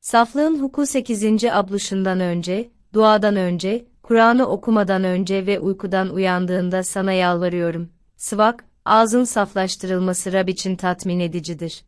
Saflığın huku 8. abluşundan önce, duadan önce, Kur'an'ı okumadan önce ve uykudan uyandığında sana yalvarıyorum. Sıvak, ağzın saflaştırılması Rab için tatmin edicidir.